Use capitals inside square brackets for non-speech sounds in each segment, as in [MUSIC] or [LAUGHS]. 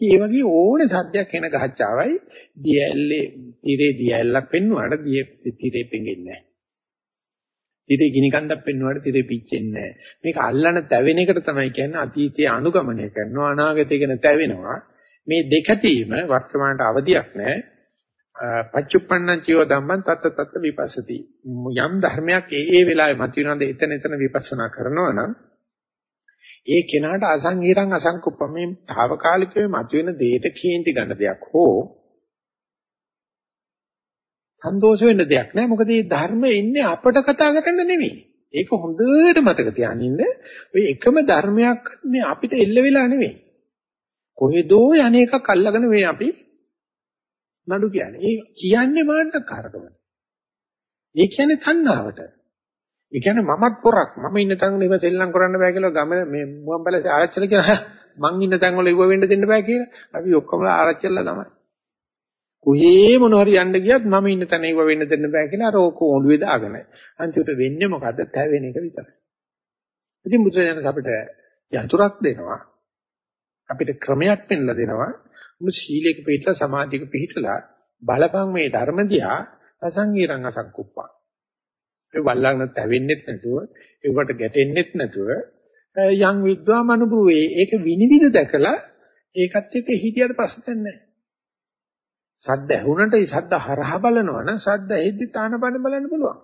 ඒ වගේ ඕනේ සද්දයක් එන ගහච්චාවයි දියැල්ලේ තිරේ දියැල්ලක් පෙන්වුවාට දිය තිරේ පෙඟෙන්නේ නැහැ. තිරේ ගිනි කන්දක් පෙන්වුවාට තිරේ පිච්චෙන්නේ නැහැ. මේක අල්ලන තැවෙන එකට තමයි කියන්නේ අතීතයේ අනුගමනය කරනවා අනාගතය ගැන තැවෙනවා. මේ දෙක තීම වර්තමානට අවදියක් නැහැ. පච්චුප්පන්නං චියෝ ධම්මං තත්ත තත්ත විපස්සති. යම් ධර්මයක් ඒ ඒ වෙලාවේ මතුවෙනවද එතන එතන විපස්සනා කරනවා නම් ඒ කෙනාට අසංහිරං අසංකුප්පම මේ తాවකාලිකව මතුවෙන දෙයට කේන්ති ගන්න දෙයක් හෝ සන්තෝෂ වෙන්න දෙයක් නෑ. මොකද මේ ධර්ම ඉන්නේ අපට කතා කරන්න නෙමෙයි. ඒක හොඳට මතක තියාගන්න ඔය එකම ධර්මයක් මේ අපිට එල්ල වෙලා නෙමෙයි. කොහෙදෝ යන්නේකක් අල්ලගෙන මේ අපි නඩු කියන්නේ. ඒ කියන්නේ මාන්නකාරකම. ඒ කියන්නේ තණ්හාවට. ඒ කියන්නේ මමත් පොරක්. මම ඉන්න තැන ඉව සෙල්ලම් කරන්න බෑ කියලා ගම මේ මුවන්බල ආරච්චිල කියන [LAUGHS] මං ඉන්න තැන් වල ඉව වෙන්න දෙන්න බෑ කියලා අපි ඔක්කොම ආරච්චිලා තමයි. කොහේ මොන හරි යන්න ගියත් මම ඉන්න තැන ඉව වෙන්න දෙන්න බෑ කියලා අර ඕක ඔළුවේ දාගෙන. අන්තිමට වෙන්නේ මොකද්ද? තැවෙන එක විතරයි. ඉතින් බුදුරජාණන් අපිට යතුරක් දෙනවා. අපිට ක්‍රමයක් පෙන්ලා දෙනවා. මුළු සීලයක පිටලා සමාධියක පිටලා බලපං මේ ධර්ම දිහා අසංගීරං අසංකුප්පං. ඒ වල්ලාගෙන තැවෙන්නෙත් නැතුව ඒවට ගැටෙන්නෙත් නැතුව යම් විද්වාමනුභවයේ ඒක විනිවිද දැකලා ඒකත් එක්ක හිතියට ප්‍රශ්නයක් නැහැ. සද්ද ඇහුනට ඒ සද්ද හරහා බලනවා නම් සද්ද ඇහිද්දි තානපන බලන්න පුළුවන්.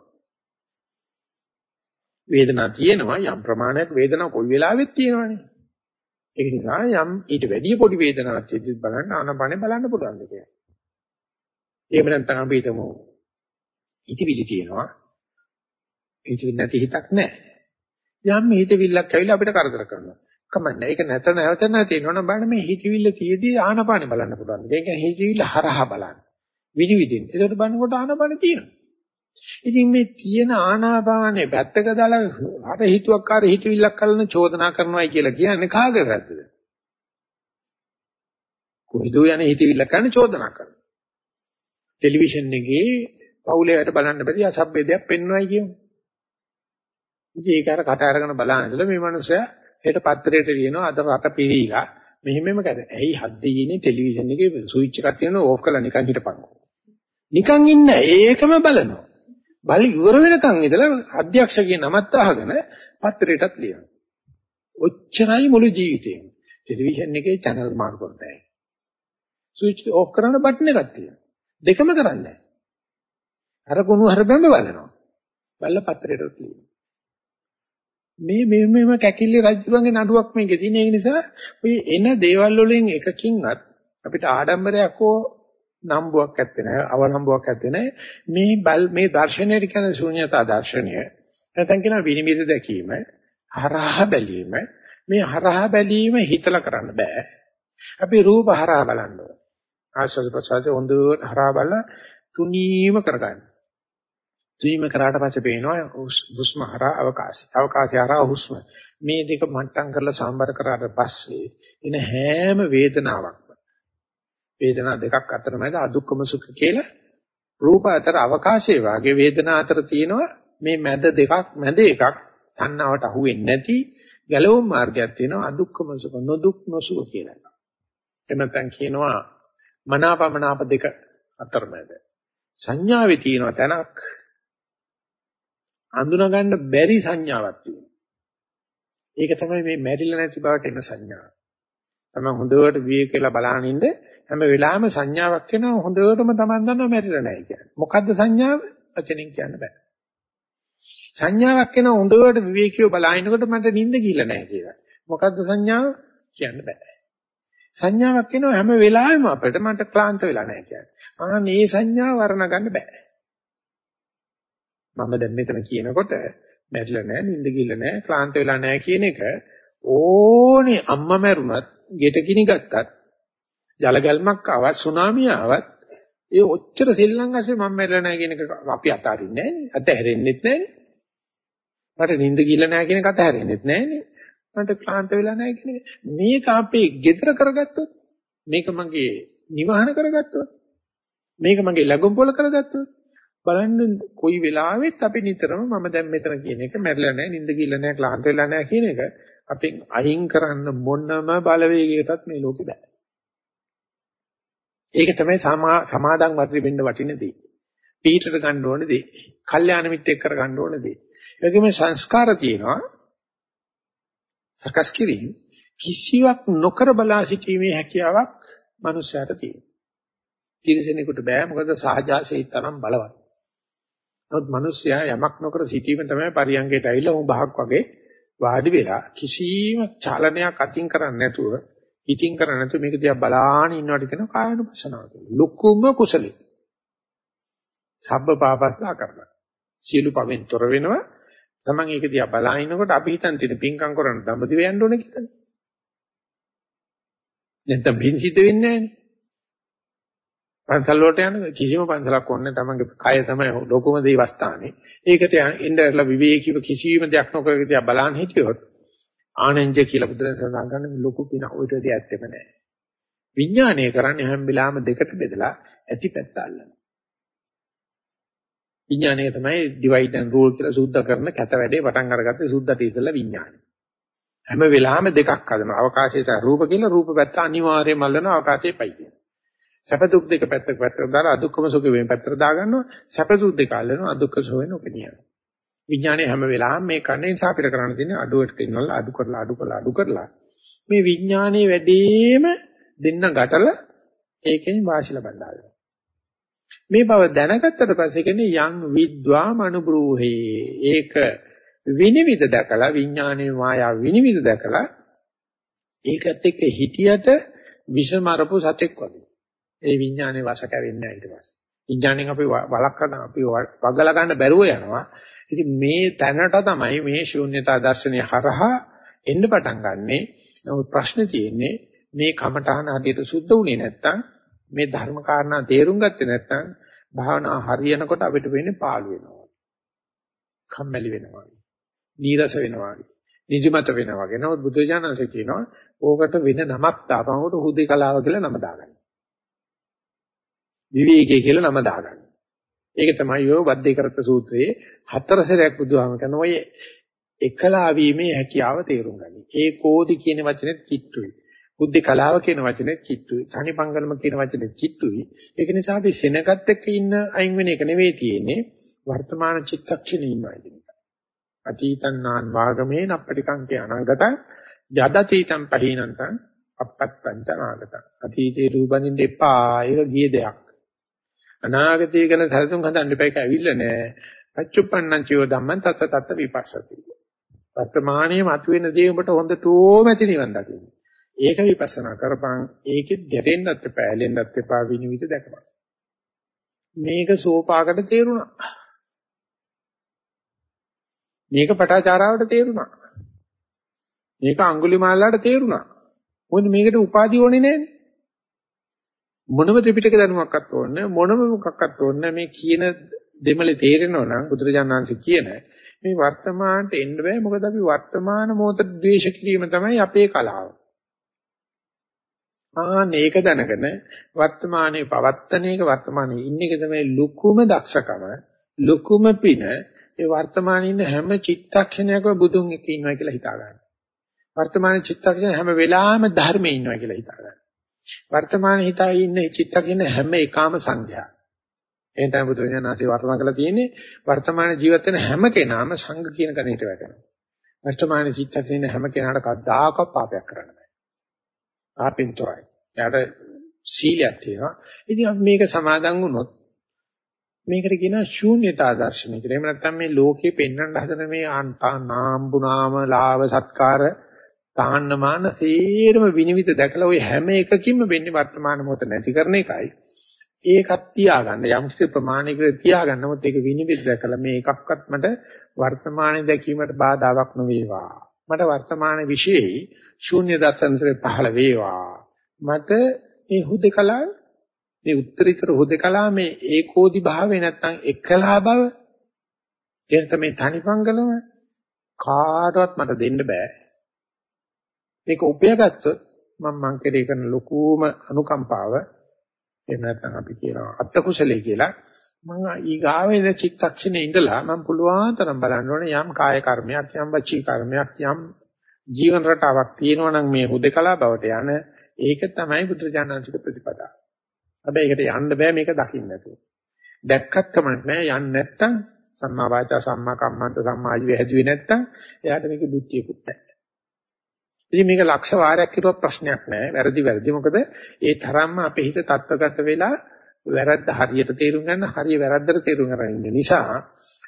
වේදනාවක් තියෙනවා යම් ප්‍රමාණයක් වේදනාවක් කොයි වෙලාවෙත් තියෙනවනේ. ඒක නිසා යම් ඊට වැඩිය පොඩි වේදනාවක් තියෙද්දි බලන්න ආනපනේ බලන්න පුළුවන් දෙයක්. එහෙම නැත්නම් අපි හිතමු ඉතිවිලි තියෙනවා හිතවිලි නැති හිතක් නැහැ. යම් හිතවිල්ලක් ඇවිල්ලා අපිට කරදර කරනවා. කමන්නේ. ඒක නැත නැවත නැතිනවනම් බලන්න මේ හිතවිල්ල තියදී ආනපානෙ බලන්න පුළුවන්. ඒ කියන්නේ හිතවිල්ල හරහා බලන්න. විනිවිදින්. ඒකට බලනකොට ආනපානෙ තියෙනවා. ඉතින් මේ තියෙන ආනාපානේ පැත්තක දාලා අර හිතුවක්කාර හිතවිල්ලක් කලන චෝදනා කරනවායි කියලා කියන්නේ කාගේ වැරද්දද? කොහෙද යන හිතවිල්ල කරන චෝදනා කරනවා. ටෙලිවිෂන් එකේ පවුලේ අයට බලන්න බැරි අසභ්‍ය දෙයක් පෙන්වයි කියමු. ඉතින් ඒක අර කට අරගෙන බලන ඉඳලා මේ මනුස්සයා හෙට පත්තරේට ලියනවා අද රට පිරීලා මෙහෙමම කර. ඇයි හද්දියේ ටෙලිවිෂන් එකේ ස්විච් එකක් තියෙනවා ඕෆ් කරලා නිකන් හිටපන්කෝ. නිකන් ඉන්න ඒකම බලනවා. බල ඉවර වෙනකන් ඉඳලා අධ්‍යක්ෂකගේ නමත් අහගෙන පත්තරේටත් ලියනවා. ඔච්චරයි මුළු ජීවිතේම. ටෙලිවිෂන් එකේ channel මාරු කරතයි. ස්විච් ඕෆ් කරන බටන් එකක් තියෙනවා. දෙකම කරන්නේ අර කුණු හරබැම්බ බලනවා. බල්ල පත්තරේටත් ලියනවා. මේ මේ මේම කැකිලි රජුගේ නඩුවක් මේකේ තියෙන. ඒ නිසා ඔය එන දේවල් වලින් එකකින්වත් අපිට ආඩම්බරයක් හෝ නම්බුවක් ඇත්තේ නැහැ අවනම්බුවක් ඇත්තේ නැහැ. මේ බල් මේ දර්ශනයට කියන ශූන්‍යතා දර්ශනය. නැත්නම් කියන විනිවිද දැකීම හරහා බැලීම. මේ හරහා බැලීම හිතලා කරන්න බෑ. අපි රූප හරහා බලන්න ඕන. ආශ්‍රද ප්‍රසාද හොඳට හරහා බලලා තුනීම කරගන්න. ද්වීම කරාට පස්සේ පේනවා හුස්ම හරහා අවකාශය. අවකාශය හරහා හුස්ම. මේ දෙක මට්ටම් කරලා සම්බර කරාට පස්සේ එන හැම වේදනාවක්ම වේදනා දෙකක් අතරමැද අදුක්කම සුඛ කියලා රූප අතර අවකාශයේ වාගේ වේදනා අතර තියෙනවා මේ මැද දෙකක් මැද එකක් තණ්හාවට අහු වෙන්නේ නැති ගැලවුම් මාර්ගයක් තියෙනවා අදුක්කම සුඛ නොදුක් නොසුඛ කියලා. එමෙතන කියනවා මනාපමනාප දෙක අතරමැද සංඥාවේ තියෙන තැනක් අඳුනා ගන්න බැරි සංඥාවක් තියෙනවා. ඒක තමයි මේ මැරිලා නැති බවට එන සංඥාව. තමයි හොඳට විවේක කියලා බලන ඉන්න හැම වෙලාවෙම සංඥාවක් එනවා හොඳටම Taman දන්නවා මැරිලා නැහැ කියන්නේ. මොකද්ද සංඥාව? වචනෙන් කියන්න බෑ. සංඥාවක් එනවා හොඳට විවේකීව බලනකොට මට නිින්ද ගිහිල්ලා නැහැ කියලා. මොකද්ද සංඥාව? කියන්න බෑ. සංඥාවක් එනවා හැම වෙලාවෙම අපිට මට ක්ලාන්ත වෙලා නැහැ කියන්නේ. ආ මේ සංඥාව වර්ණ ගන්න බෑ. මම දැන් මෙතන කියනකොට මැරිලා නැහැ, නිින්ද ගිල්ල නැහැ, ක්ලාන්ත වෙලා නැහැ කියන එක ඕනේ අම්මා මැරුණත්, ගෙට කිනි ගත්තත්, ජල ගැල්මක් ආවත්, සුනාමිය ආවත් ඒ ඔච්චර සෙල්ලම් ඇස්සේ මම මැරිලා නැහැ කියන එක අපි අතාරින්නේ නැහැ නේ. අතහැරෙන්නෙත් නැහැ නේ. මට නිින්ද ගිල්ල නැහැ කියන එක අතහැරෙන්නෙත් නැහැ නේ. මට ක්ලාන්ත වෙලා නැහැ කියන එක. මේක අපේ gedara කරගත්තොත්, මේක මගේ නිවහන කරගත්තොත්, මේක මගේ ලැබුම් පොල කරගත්තොත් බලන්න කොයි වෙලාවෙත් අපි නිතරම මම දැන් මෙතන කියන එක මැරිලා නැහැ, නිින්ද ගිල්ල නැහැ, ක්ලාන්ත වෙලා නැහැ කියන එක අපෙන් අයින් කරන්න මොනම බලවේගයකටත් මේ ලෝකේ බෑ. ඒක තමයි සමාදන් වර්ධි වෙන්න වටින දේ. පීඨට ගන්න ඕන දේ. කල්යාණ මිත්‍යෙක් කර ගන්න ඕන දේ. ඒකෙම සංස්කාර තියෙනවා. සකස් කිරීම කිසිවක් නොකර බලා සිටීමේ හැකියාවක් මනුස්සයාට තියෙනවා. තිරසනෙකුට බෑ මොකද සහජාසී තරම් බලවත්. නමුත් මිනිස්සයා යමක් නොකර සිටීම තමයි පරියංගයට ඇවිල්ලා උන් බහක් වගේ වාඩි වෙලා කිසිම චලනයක් අතින් කරන්නේ නැතුව ඉතින් කරන්නේ නැතුව මේක දිහා බලාගෙන ඉන්නවට කියන කායනුපසනාව කියලා. ලොකුම කුසලයි. සබ්බ පාපස්සා කරනවා. සියලු පවෙන් තොර වෙනවා. Taman ඒක දිහා බලාගෙනකොට අපි හිතන් තියෙන පිංකම් කරන්න දඹදිව යන්න ඕනේ කියලා. නැත්නම් පින් සිද්ධ වෙන්නේ නැහැ පන්සල් වලට යන කිසිම පන්සලක් ඕනේ තමන්ගේ කය තමයි ලොකුම දේවස්ථානේ. ඒකට ඉන්දරලා විවේකීව කිසිම දෙයක් නොකර ඉතියා බලන් හිටියොත් ආනන්ජ කියලා බුදුරජාණන් සඳහන් කරන ලොකු පින ඔයිට දෙයක් ඇත්තෙම නැහැ. විඥානය කරන්නේ හැම වෙලාවෙම දෙකට බෙදලා ඇති පැත්ත අල්ලන. විඥානය තමයි divide and rule කියලා සූද්ධ කරන කැත වැඩේ පටන් අරගත්තේ සුද්ධට ඉස්සෙල්ලා විඥානය. හැම වෙලාවෙම දෙකක් හදනවා. අවකාශයේ රූප කියලා රූප පැත්ත අනිවාර්යයෙන්ම අල්ලන අවකාශයේ පයි කියනවා. සැප දුක් දෙක පැත්තක පැත්තට දාලා අදුක්කම සුඛ වෙන පැත්තට දාගන්නවා. සැප දුක් දෙක අල්ලනවා අදුක්ක සුඛ වෙන උපනියන. විඥානයේ හැම වෙලාවෙම මේ කන්නේ නිසා අපිට කරන්න තියෙන්නේ අඩුවට ඉන්නවල අඩු කරලා අඩු කරලා අඩු කරලා මේ විඥානයේ වැඩිම දෙන්න ගැටල ඒකෙන් වාසි ලබන්න මේ බව දැනගත්තට පස්සේ කියන්නේ යං විද්වා මනුබ්‍රූහේ ඒක විනිවිද දැකලා විඥානයේ මායාව විනිවිද දැකලා ඒකත් එක්ක හිටියට විෂමරපු සතෙක් වගේ. ඒ විඥානේ වශ කැවෙන්නේ නැහැ ඊට පස්සේ. විඥාණයෙන් අපි වළක්වන අපි වගලා ගන්න බැරුව යනවා. ඉතින් මේ තැනට තමයි මේ ශූන්‍යතා දර්ශනය හරහා එන්න පටන් ගන්නෙ. නමුත් ප්‍රශ්නේ තියෙන්නේ මේ කමඨහන හදියට සුද්ධ වුණේ නැත්තම් මේ ධර්ම කාරණා තේරුම් ගත්තේ නැත්තම් භාවනා හරියනකොට අපිට වෙන්නේ පාළු වෙනවා. කම්මැලි වෙනවා. නීරස වෙනවා. නිදිමත වෙනවා වගේ. නමුත් බුදුජානන්සේ කියනවා ඕකට වෙන නමක් දාපන් උට හුදේකලාව කියලා නම දාගන්න. විවේකයේ කියලා නම දාගන්න. ඒක තමයි ඔය වද්දේකරත් සූත්‍රයේ හතර සැරයක් බුදුහාම කරන ඔය එකලා වීමේ හැකියාව තේරුම් ගනි. ඒ කෝදි කියන වචනේත් කිට්ටුයි. බුද්ධ කලාව කියන වචනේත් කිට්ටුයි. සනිපංගලම කියන වචනේත් කිට්ටුයි. ඒක නිසා අපි සෙනගත් එක්ක ඉන්න අයින් වෙන එක නෙවෙයි තියෙන්නේ. වර්තමාන චිත්තක්ෂණේ ඉන්නවා කියන එක. අතීතං නාන් වාගමේ නප්පටිකංකේ අනංගතං යදතීතං පහීනන්තං අපත්තං චනාගතං. අතීතේ රූපඳින්න එපා. ඒක ගිය දෙයක්. අනාගතය ගැන සැලසුම් හදන්න එපා ඒක ඇවිල්ලා නෑ. පච්චුප්පන්නං චිව ධම්මං තත්ත තත්ත විපස්සති. වර්තමානයේ මතුවෙන දේ උඹට හොඳටම ඇති නිවන් දකින්න. ඒක විපස්සනා කරපන් ඒකෙත් ගැටෙන්නත් එපා, ඇලෙන්නත් එපා විනිවිද දැකපන්. මේක සෝපාකට තේරුණා. මේක පටාචාරාවට තේරුණා. මේක අඟුලිමාලලාට තේරුණා. මොකද මේකට උපාධි ඕනේ නෑනේ. මොනම ත්‍රිපිටක දැනුමක්වත් ඕනේ මොනම මොකක්වත් ඕනේ මේ කියන දෙමලේ තේරෙනවා නම් බුදුරජාණන් වහන්සේ කියන මේ වර්තමානට එන්න බෑ මොකද අපි වර්තමාන මොහොත ද්වේෂ කිරීම තමයි අපේ කලාව. ආන්න ඒක දැනගෙන වර්තමානයේ පවත්තන එක වර්තමානයේ ඉන්න එක තමයි ලුකුම දක්ෂකම ලුකුම පින ඒ වර්තමානයේ ඉන්න හැම චිත්තක්ෂණයකම බුදුන් එක්ක ඉන්නවා කියලා හිතා ගන්න. වර්තමාන චිත්තක්ෂණ හැම වෙලාවෙම ධර්මයේ ඉන්නවා කියලා හිතා ගන්න. වර්තමාන හිතයි ඉන්න චිත්තකින් හැම එකම සංඥා. එහෙනම් තමයි බුදුරජාණන්සේ වර්තමාන කරලා තියෙන්නේ වර්තමාන ජීවිත වෙන හැම කෙනාම සංඝ කියන කණේට වැටෙනවා. වර්තමාන චිත්තකින් හැම කෙනාට කද්දාකවත් පාපයක් කරන්න බෑ. ආපින්තරයි. යාට සීලයක් තියෙනවා. ඉතින් අපි මේක සමාදන් වුණොත් මේකට කියනවා ශූන්‍යතා දර්ශනය කියලා. එහෙම නැත්නම් මේ ලෝකේ පෙන්වන්න හදන මේ නාම්බුනාම ලාභ සත්කාර තාන්න මාන සේරම විනිවිද දැකලා ওই හැම එකකින්ම වෙන්නේ වර්තමාන මොහොත නැති කරන එකයි. ඒකත් තියාගන්න යම් කිසි ප්‍රමාණයකට තියාගන්න මොකද ඒක විනිවිද දැකලා මේ එකක්වත් මට වර්තමානයේ දැකීමට බාධාවක් නොවේවා. මට වර්තමාන විශේෂයි ශූන්‍ය දර්ශනසේ පහළ වේවා. මට මේ හුදකලා මේ උත්තරීතර හුදකලා මේ ඒකෝදි භාවය නැත්තම් එකලා බව එහෙනම් මේ තනිපංගලම කාටවත් මට දෙන්න බෑ. මේක උපයාගත්තොත් මම මං කෙරේ කරන ලොකුම අනුකම්පාව එහෙම නැත්නම් අපි කියනවා අත්ත කුසලයේ කියලා මම ඊගාවේ චිත්තක්ෂණේ ඉඳලා මම පුළුවන් තරම් බලන්න ඕනේ යම් කාය කර්මයක් යම් වචී කර්මයක් යම් ජීවන රටාවක් තියෙනවා නම් මේ හුදකලා බවට යන ඒක තමයි බුදුරජාණන්සේගේ ප්‍රතිපදාව. හැබැයි ඒකට යන්න බෑ මේක දකින්න නැතුව. දැක්කත් කමක් නෑ යන්නේ නැත්තම් සම්මා වාචා සම්මා කම්මන්ත සම්මා ආජීව හැදුවේ නැත්තම් එයාට මේක බුද්ධියකුත් නැහැ. ඉතින් මේක ලක්ෂ වාරයක් කිරුවත් ප්‍රශ්නයක් නෑ. වැරදි වැරදි. මොකද ඒ තරම්ම අපේ හිත තත්ත්වගත වෙලා වැරද්ද හරියට තේරුම් ගන්න හරිය වැරද්දට තේරුම් ගන්න ඉන්න නිසා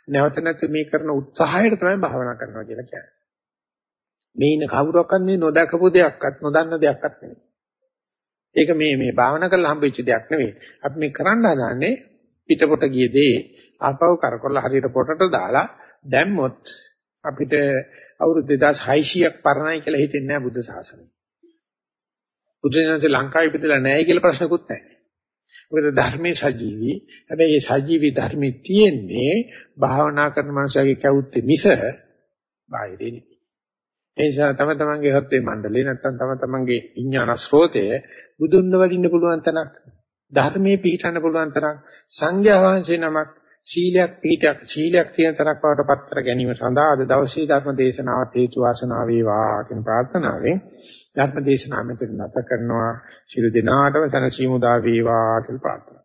නැවත නැති මේ කරන උත්සාහයට තමයි භාවනා කරනවා කියලා කියන්නේ. මේ ඉන්න කවුරක්වත් මේ නොදකපු දෙයක්වත් නොදන්න දෙයක්වත් නෙවෙයි. ඒක මේ මේ භාවනා කරලා හම්බෙච්ච දෙයක් නෙවෙයි. අපි මේ කරන්න හදන්නේ පිටපොට ගිය දේ ආපහු කරකවලා හරියට පොටට දාලා දැම්මොත් අපිට අවුරුදු 2600ක් පරණයි කියලා හිතෙන්නේ නැහැ බුද්ධ ශාසනය. බුද්ධ ශාසනය ලංකාවේ ඉපදලා නැහැ කියලා ප්‍රශ්නකුත් නැහැ. මොකද ධර්මයේ සජීවී. හැබැයි මේ සජීවී ධර්මයේ තියෙන්නේ භාවනා කරන මනුස්සයගේ කැවුත්තේ මිස බාහිරේ නෙවෙයි. ඒ නිසා තම තමන්ගේ හත්වේ මණ්ඩලේ නැත්තම් තම තමන්ගේ විඥාන ස්රෝතය බුදුන්න වඩින්න පුළුවන් තැනක් ධර්මයේ පිහිටන්න පුළුවන් තරම් සංඝයා වහන්සේ නමක් සීලයක් පිහිටක් සීලයක් තියෙන තරක් බවට පත් කර ගැනීම සඳහා අද දවසේ ධර්ම දේශනාවත් හේතු වාසනා වේවා කියන ප්‍රාර්ථනාවෙන් ධර්ම දේශනාව මෙතන නැත කරනවා. ශිරු දිනාටම සනසීමු දා වේවා කියලා ප්‍රාර්ථනා